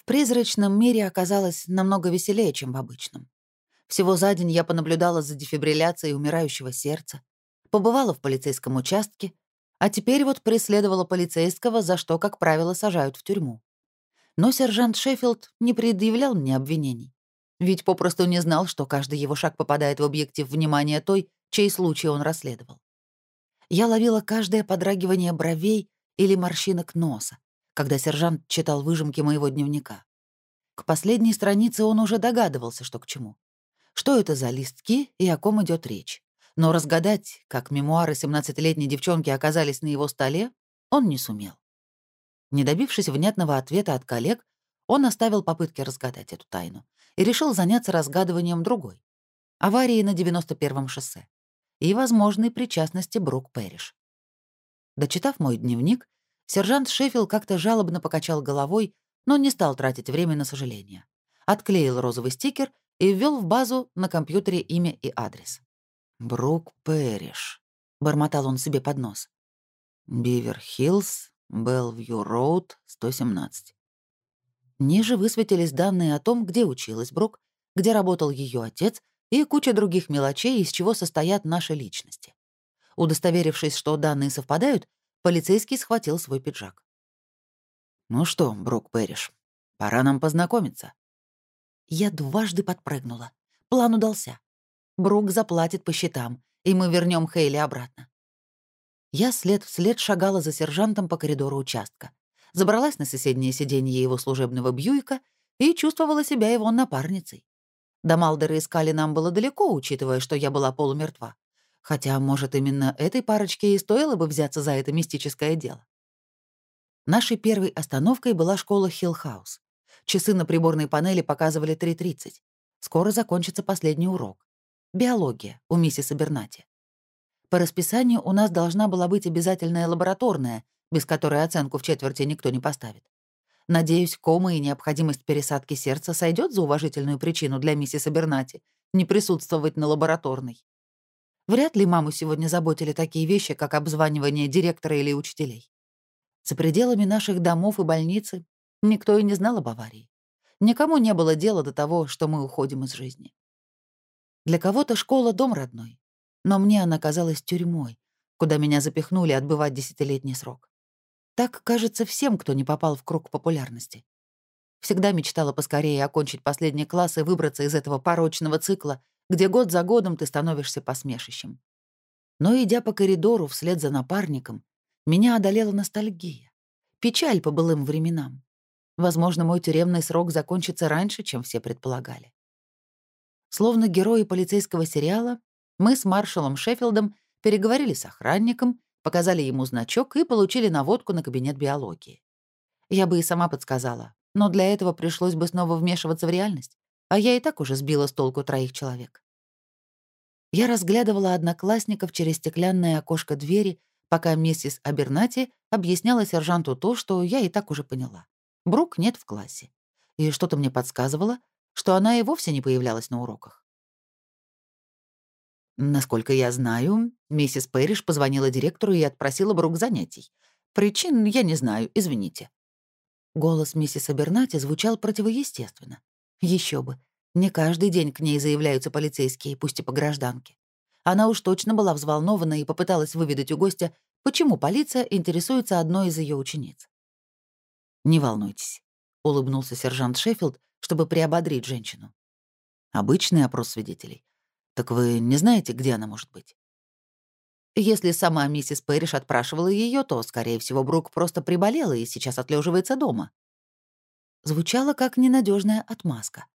В призрачном мире оказалось намного веселее, чем в обычном. Всего за день я понаблюдала за дефибрилляцией умирающего сердца, побывала в полицейском участке, а теперь вот преследовала полицейского, за что, как правило, сажают в тюрьму. Но сержант Шеффилд не предъявлял мне обвинений. Ведь попросту не знал, что каждый его шаг попадает в объектив внимания той, чей случай он расследовал. Я ловила каждое подрагивание бровей или морщинок носа, когда сержант читал выжимки моего дневника. К последней странице он уже догадывался, что к чему. Что это за листки и о ком идет речь. Но разгадать, как мемуары 17-летней девчонки оказались на его столе, он не сумел. Не добившись внятного ответа от коллег, он оставил попытки разгадать эту тайну и решил заняться разгадыванием другой — аварии на 91-м шоссе и возможной причастности Брук Пэриш. Дочитав мой дневник, сержант Шеффилл как-то жалобно покачал головой, но не стал тратить время на сожаление. Отклеил розовый стикер и ввел в базу на компьютере имя и адрес. «Брук Пэриш», — бормотал он себе под нос. «Бивер-Хиллз, Белвью-Роуд, 117. Ниже высветились данные о том, где училась Брук, где работал ее отец и куча других мелочей, из чего состоят наши личности. Удостоверившись, что данные совпадают, полицейский схватил свой пиджак. «Ну что, Брук Пэриш, пора нам познакомиться». Я дважды подпрыгнула. План удался. Брук заплатит по счетам, и мы вернем Хейли обратно. Я след вслед шагала за сержантом по коридору участка, забралась на соседнее сиденье его служебного Бьюика и чувствовала себя его напарницей. До Малдера и Скалли нам было далеко, учитывая, что я была полумертва. Хотя, может, именно этой парочке и стоило бы взяться за это мистическое дело. Нашей первой остановкой была школа Хиллхаус. Часы на приборной панели показывали 3.30. Скоро закончится последний урок. Биология у миссис Абернати. По расписанию у нас должна была быть обязательная лабораторная, без которой оценку в четверти никто не поставит. Надеюсь, кома и необходимость пересадки сердца сойдет за уважительную причину для миссис Абернати не присутствовать на лабораторной. Вряд ли маму сегодня заботили такие вещи, как обзванивание директора или учителей. За пределами наших домов и больницы никто и не знал об аварии. Никому не было дела до того, что мы уходим из жизни. Для кого-то школа — дом родной, но мне она казалась тюрьмой, куда меня запихнули отбывать десятилетний срок. Так кажется всем, кто не попал в круг популярности. Всегда мечтала поскорее окончить последний класс и выбраться из этого порочного цикла, где год за годом ты становишься посмешищем. Но, идя по коридору вслед за напарником, меня одолела ностальгия. Печаль по былым временам. Возможно, мой тюремный срок закончится раньше, чем все предполагали. Словно герои полицейского сериала, мы с маршалом Шеффилдом переговорили с охранником, показали ему значок и получили наводку на кабинет биологии. Я бы и сама подсказала, но для этого пришлось бы снова вмешиваться в реальность, а я и так уже сбила с толку троих человек. Я разглядывала одноклассников через стеклянное окошко двери, пока миссис Абернати объясняла сержанту то, что я и так уже поняла. Брук нет в классе. И что-то мне подсказывало, что она и вовсе не появлялась на уроках. Насколько я знаю, миссис Пэриш позвонила директору и отпросила Брук занятий. Причин я не знаю, извините. Голос миссис Абернати звучал противоестественно. Еще бы. Не каждый день к ней заявляются полицейские, пусть и по гражданке. Она уж точно была взволнована и попыталась выведать у гостя, почему полиция интересуется одной из ее учениц. «Не волнуйтесь», — улыбнулся сержант Шеффилд, чтобы приободрить женщину. «Обычный опрос свидетелей. Так вы не знаете, где она может быть? Если сама миссис Пэриш отпрашивала ее, то, скорее всего, Брук просто приболела и сейчас отлеживается дома. Звучало как ненадежная отмазка.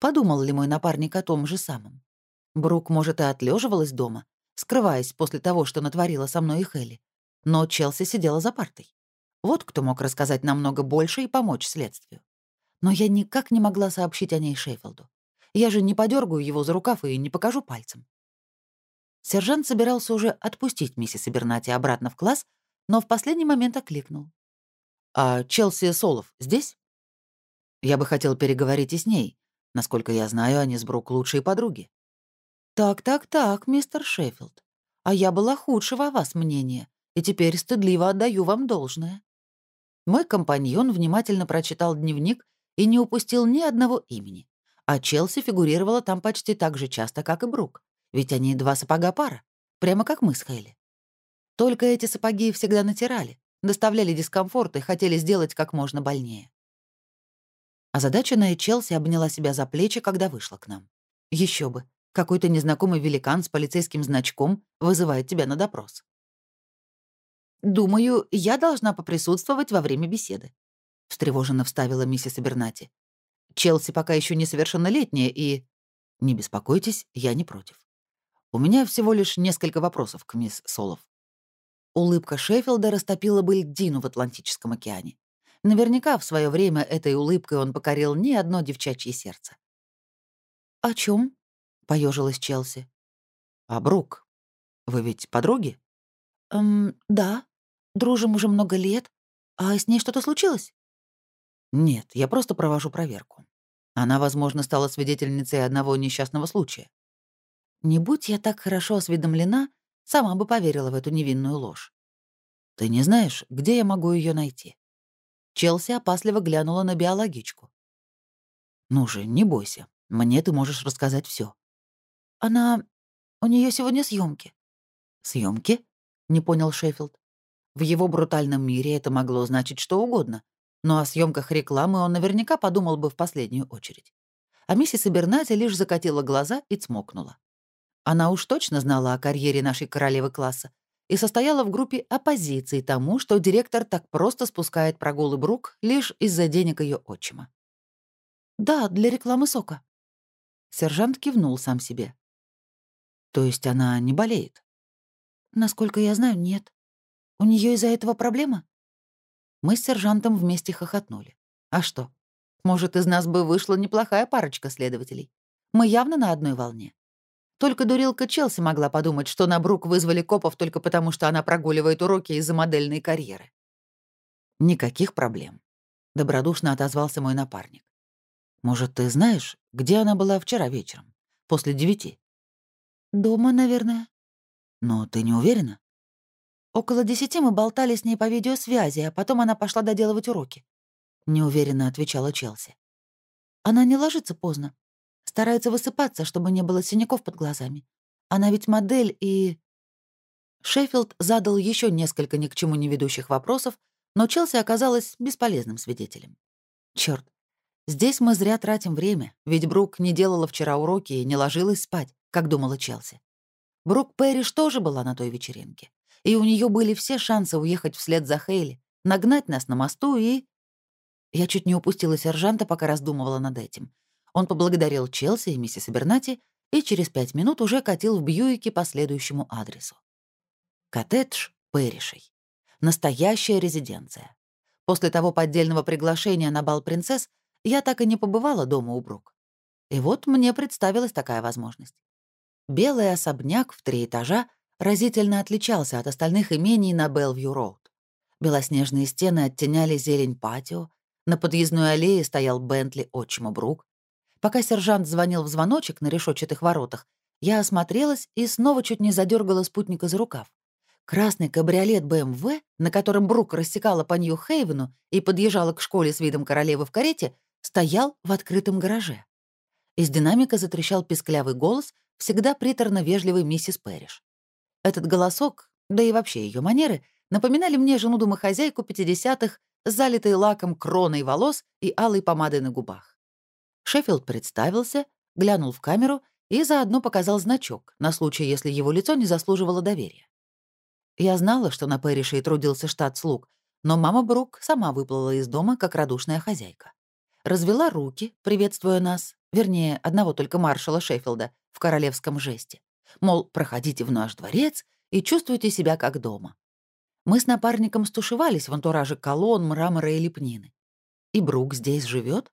Подумал ли мой напарник о том же самом? Брук, может, и отлеживалась дома, скрываясь после того, что натворила со мной и Хелли. Но Челси сидела за партой. Вот кто мог рассказать намного больше и помочь следствию. Но я никак не могла сообщить о ней Шейфилду. Я же не подергаю его за рукав и не покажу пальцем. Сержант собирался уже отпустить миссис Абернати обратно в класс, но в последний момент окликнул. «А Челси Солов здесь?» «Я бы хотел переговорить и с ней. Насколько я знаю, они с Брук лучшие подруги». «Так-так-так, мистер Шеффилд. А я была худшего о вас мнения, и теперь стыдливо отдаю вам должное». Мой компаньон внимательно прочитал дневник и не упустил ни одного имени. А Челси фигурировала там почти так же часто, как и Брук. Ведь они два сапога пара, прямо как мы с Хейли. Только эти сапоги всегда натирали, доставляли дискомфорт и хотели сделать как можно больнее. Озадаченная Челси обняла себя за плечи, когда вышла к нам. Еще бы, какой-то незнакомый великан с полицейским значком вызывает тебя на допрос. «Думаю, я должна поприсутствовать во время беседы», — встревоженно вставила миссис Абернати. «Челси пока еще несовершеннолетняя и...» «Не беспокойтесь, я не против. У меня всего лишь несколько вопросов к мисс Солов». Улыбка Шеффилда растопила бы льдину в Атлантическом океане. Наверняка в свое время этой улыбкой он покорил не одно девчачье сердце. «О чем? поежилась Челси. «А Брук? Вы ведь подруги?» «Эм, да. Дружим уже много лет. А с ней что-то случилось?» «Нет, я просто провожу проверку. Она, возможно, стала свидетельницей одного несчастного случая. Не будь я так хорошо осведомлена, сама бы поверила в эту невинную ложь. Ты не знаешь, где я могу ее найти?» Челси опасливо глянула на биологичку. «Ну же, не бойся. Мне ты можешь рассказать все. «Она... У нее сегодня съемки. Съемки? не понял Шеффилд. В его брутальном мире это могло значить что угодно, но о съемках рекламы он наверняка подумал бы в последнюю очередь. А миссис Абернати лишь закатила глаза и цмокнула. Она уж точно знала о карьере нашей королевы класса и состояла в группе оппозиции тому, что директор так просто спускает прогулы Брук лишь из-за денег ее отчима. «Да, для рекламы сока». Сержант кивнул сам себе. «То есть она не болеет?» «Насколько я знаю, нет. У нее из-за этого проблема?» Мы с сержантом вместе хохотнули. «А что? Может, из нас бы вышла неплохая парочка следователей. Мы явно на одной волне. Только дурилка Челси могла подумать, что на Брук вызвали копов только потому, что она прогуливает уроки из-за модельной карьеры. «Никаких проблем», — добродушно отозвался мой напарник. «Может, ты знаешь, где она была вчера вечером, после девяти?» «Дома, наверное». «Но ты не уверена?» «Около десяти мы болтали с ней по видеосвязи, а потом она пошла доделывать уроки», — неуверенно отвечала Челси. «Она не ложится поздно. Старается высыпаться, чтобы не было синяков под глазами. Она ведь модель и...» Шеффилд задал еще несколько ни к чему не ведущих вопросов, но Челси оказалась бесполезным свидетелем. Черт, здесь мы зря тратим время, ведь Брук не делала вчера уроки и не ложилась спать, как думала Челси. Брук Пэриш тоже была на той вечеринке, и у нее были все шансы уехать вслед за Хейли, нагнать нас на мосту и... Я чуть не упустила сержанта, пока раздумывала над этим. Он поблагодарил Челси и миссис Абернати и через пять минут уже катил в Бьюике по следующему адресу. Коттедж Пэришей. Настоящая резиденция. После того поддельного приглашения на бал принцесс я так и не побывала дома у Брук. И вот мне представилась такая возможность. Белый особняк в три этажа разительно отличался от остальных имений на Белвью-Роуд. Белоснежные стены оттеняли зелень патио, на подъездной аллее стоял Бентли отчима Брук, Пока сержант звонил в звоночек на решетчатых воротах, я осмотрелась и снова чуть не задергала спутника за рукав. Красный кабриолет БМВ, на котором Брук рассекала по Нью-Хейвену и подъезжала к школе с видом королевы в карете, стоял в открытом гараже. Из динамика затрещал песклявый голос, всегда приторно-вежливый миссис Пэриш. Этот голосок, да и вообще ее манеры, напоминали мне жену домохозяйку 50-х, залитой лаком кроной волос и алой помадой на губах. Шеффилд представился, глянул в камеру и заодно показал значок на случай, если его лицо не заслуживало доверия. Я знала, что на Пэрише и трудился штат слуг, но мама Брук сама выплыла из дома, как радушная хозяйка. Развела руки, приветствуя нас, вернее, одного только маршала Шеффилда в королевском жесте. Мол, проходите в наш дворец и чувствуйте себя как дома. Мы с напарником стушевались в антураже колонн, мрамора и лепнины. И Брук здесь живет?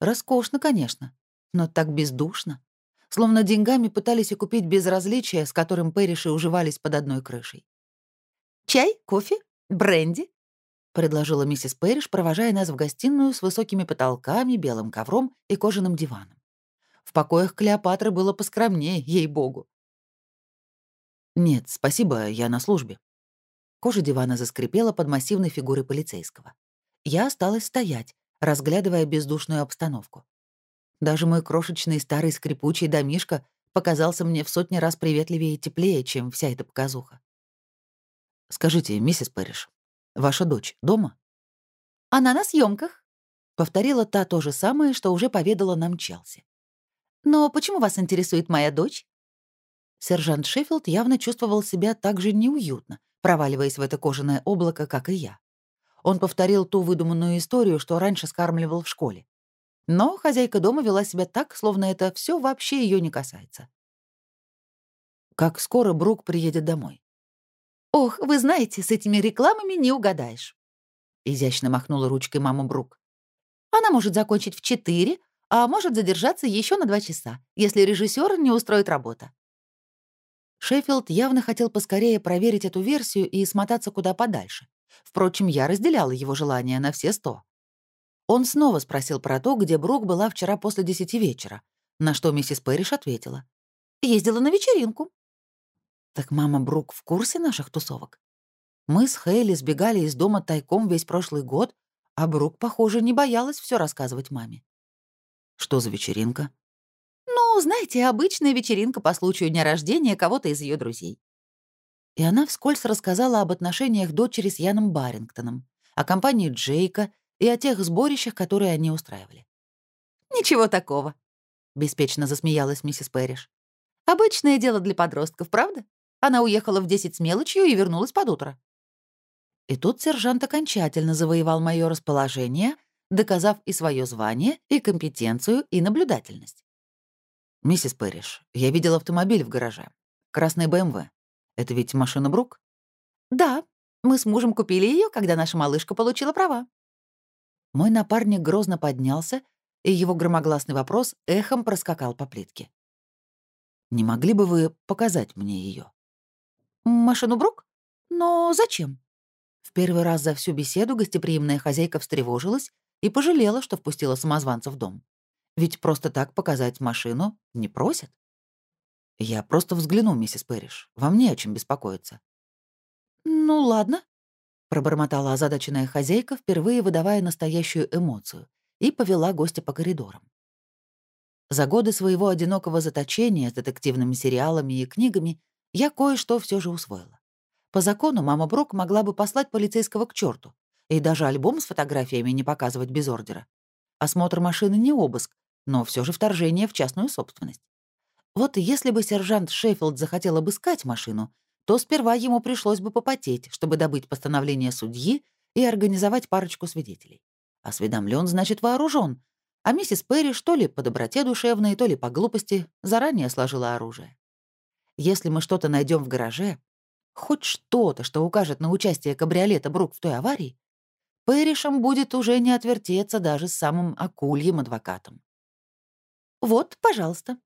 Роскошно, конечно, но так бездушно. Словно деньгами пытались окупить безразличие, с которым Пэриши уживались под одной крышей. «Чай? Кофе? бренди? предложила миссис Пэриш, провожая нас в гостиную с высокими потолками, белым ковром и кожаным диваном. В покоях Клеопатры было поскромнее, ей-богу. «Нет, спасибо, я на службе». Кожа дивана заскрипела под массивной фигурой полицейского. Я осталась стоять, разглядывая бездушную обстановку. Даже мой крошечный старый скрипучий домишка показался мне в сотни раз приветливее и теплее, чем вся эта показуха. «Скажите, миссис Пэриш, ваша дочь дома?» «Она на съемках, повторила та то же самое, что уже поведала нам Челси. «Но почему вас интересует моя дочь?» Сержант Шеффилд явно чувствовал себя так же неуютно, проваливаясь в это кожаное облако, как и я. Он повторил ту выдуманную историю, что раньше скармливал в школе. Но хозяйка дома вела себя так, словно это все вообще ее не касается. Как скоро Брук приедет домой? «Ох, вы знаете, с этими рекламами не угадаешь», — изящно махнула ручкой мама Брук. «Она может закончить в четыре, а может задержаться еще на два часа, если режиссер не устроит работа. Шеффилд явно хотел поскорее проверить эту версию и смотаться куда подальше. Впрочем, я разделяла его желание на все сто. Он снова спросил про то, где Брук была вчера после десяти вечера, на что миссис Пэриш ответила. «Ездила на вечеринку». «Так мама Брук в курсе наших тусовок? Мы с Хейли сбегали из дома тайком весь прошлый год, а Брук, похоже, не боялась все рассказывать маме». «Что за вечеринка?» «Ну, знаете, обычная вечеринка по случаю дня рождения кого-то из ее друзей». И она вскользь рассказала об отношениях дочери с Яном Барингтоном, о компании Джейка и о тех сборищах, которые они устраивали. «Ничего такого», — беспечно засмеялась миссис Пэриш. «Обычное дело для подростков, правда? Она уехала в десять с мелочью и вернулась под утро». И тут сержант окончательно завоевал мое расположение, доказав и свое звание, и компетенцию, и наблюдательность. «Миссис Пэриш, я видел автомобиль в гараже. Красный БМВ. Это ведь машина Брук?» «Да, мы с мужем купили ее, когда наша малышка получила права». Мой напарник грозно поднялся, и его громогласный вопрос эхом проскакал по плитке. «Не могли бы вы показать мне ее? «Машину Брук? Но зачем?» В первый раз за всю беседу гостеприимная хозяйка встревожилась и пожалела, что впустила самозванца в дом. Ведь просто так показать машину не просят. Я просто взгляну, миссис Пэриш. Вам не о чем беспокоиться. «Ну, ладно», — пробормотала озадаченная хозяйка, впервые выдавая настоящую эмоцию, и повела гостя по коридорам. За годы своего одинокого заточения с детективными сериалами и книгами я кое-что все же усвоила. По закону мама Брок могла бы послать полицейского к черту и даже альбом с фотографиями не показывать без ордера. Осмотр машины не обыск, но все же вторжение в частную собственность. Вот если бы сержант Шеффилд захотел обыскать машину, то сперва ему пришлось бы попотеть, чтобы добыть постановление судьи и организовать парочку свидетелей. Осведомлен, значит, вооружен, а миссис Перри, что ли по доброте душевной, то ли по глупости, заранее сложила оружие. Если мы что-то найдем в гараже, хоть что-то, что укажет на участие кабриолета Брук в той аварии, Пэришем будет уже не отвертеться даже с самым акульем адвокатом. «Вот, пожалуйста».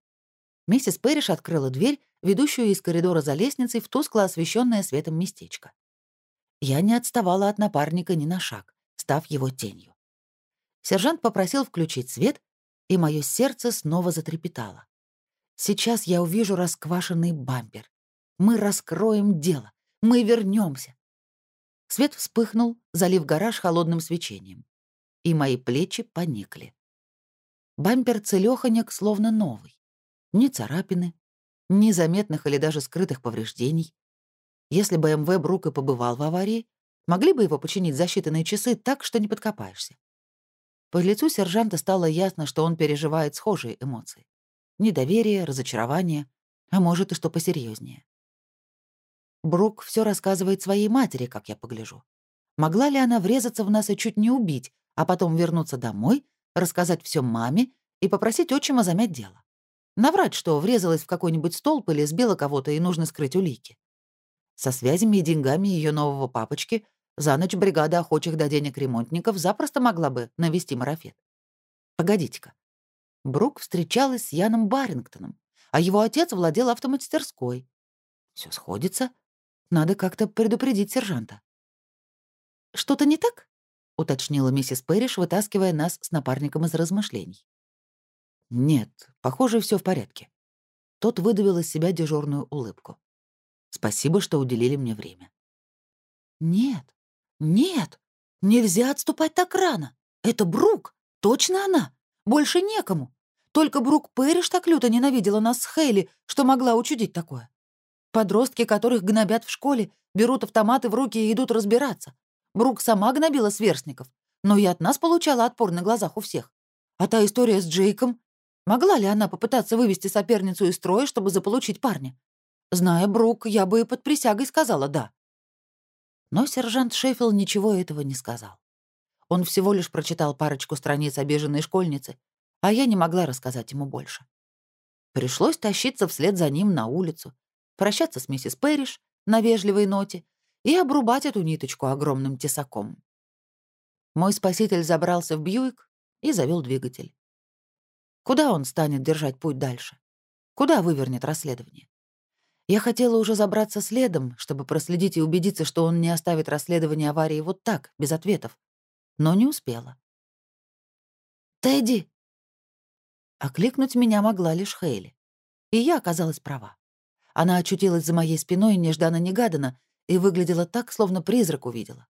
Миссис Пэриш открыла дверь, ведущую из коридора за лестницей в тускло освещенное светом местечко. Я не отставала от напарника ни на шаг, став его тенью. Сержант попросил включить свет, и мое сердце снова затрепетало. Сейчас я увижу расквашенный бампер. Мы раскроем дело. Мы вернемся. Свет вспыхнул, залив гараж холодным свечением. И мои плечи поникли. Бампер целёхонек словно новый. Ни царапины, ни заметных или даже скрытых повреждений. Если бы МВ Брук и побывал в аварии, могли бы его починить за считанные часы так, что не подкопаешься. По лицу сержанта стало ясно, что он переживает схожие эмоции. Недоверие, разочарование, а может и что посерьезнее. Брук все рассказывает своей матери, как я погляжу. Могла ли она врезаться в нас и чуть не убить, а потом вернуться домой рассказать все маме и попросить отчима замять дело. Наврать, что врезалась в какой-нибудь столб или сбила кого-то и нужно скрыть улики. Со связями и деньгами ее нового папочки за ночь бригада охочих до денег ремонтников запросто могла бы навести марафет. Погодите-ка. Брук встречалась с Яном Барингтоном, а его отец владел автомастерской. Все сходится. Надо как-то предупредить сержанта. «Что-то не так?» уточнила миссис Пэриш, вытаскивая нас с напарником из размышлений. «Нет, похоже, все в порядке». Тот выдавил из себя дежурную улыбку. «Спасибо, что уделили мне время». «Нет, нет, нельзя отступать так рано», Это Брук! Точно она! Больше некому! Только Брук Пэриш так люто ненавидела нас с Хейли, что могла учудить такое. Подростки, которых гнобят в школе, берут автоматы в руки и идут разбираться. Брук сама гнобила сверстников, но и от нас получала отпор на глазах у всех. А та история с Джейком? Могла ли она попытаться вывести соперницу из строя, чтобы заполучить парня? Зная Брук, я бы и под присягой сказала «да». Но сержант Шеффилд ничего этого не сказал. Он всего лишь прочитал парочку страниц обиженной школьницы, а я не могла рассказать ему больше. Пришлось тащиться вслед за ним на улицу, прощаться с миссис Пэриш на вежливой ноте и обрубать эту ниточку огромным тесаком. Мой спаситель забрался в Бьюик и завел двигатель. Куда он станет держать путь дальше? Куда вывернет расследование? Я хотела уже забраться следом, чтобы проследить и убедиться, что он не оставит расследование аварии вот так, без ответов. Но не успела. «Тедди!» Окликнуть меня могла лишь Хейли. И я оказалась права. Она очутилась за моей спиной нежданно-негаданно и выглядела так, словно призрак увидела.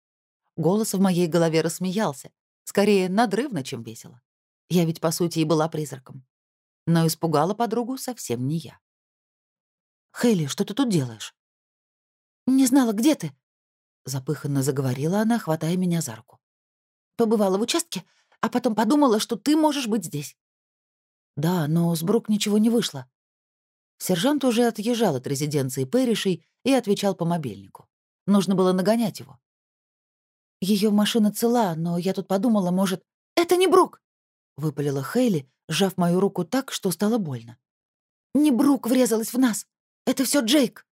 Голос в моей голове рассмеялся, скорее надрывно, чем весело. Я ведь, по сути, и была призраком. Но испугала подругу совсем не я. «Хейли, что ты тут делаешь?» «Не знала, где ты?» Запыханно заговорила она, хватая меня за руку. «Побывала в участке, а потом подумала, что ты можешь быть здесь». «Да, но с Брук ничего не вышло». Сержант уже отъезжал от резиденции Пэришей и отвечал по мобильнику. Нужно было нагонять его. Ее машина цела, но я тут подумала, может... «Это не Брук!» — выпалила Хейли, сжав мою руку так, что стало больно. «Не Брук врезалась в нас. Это все Джейк».